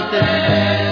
até.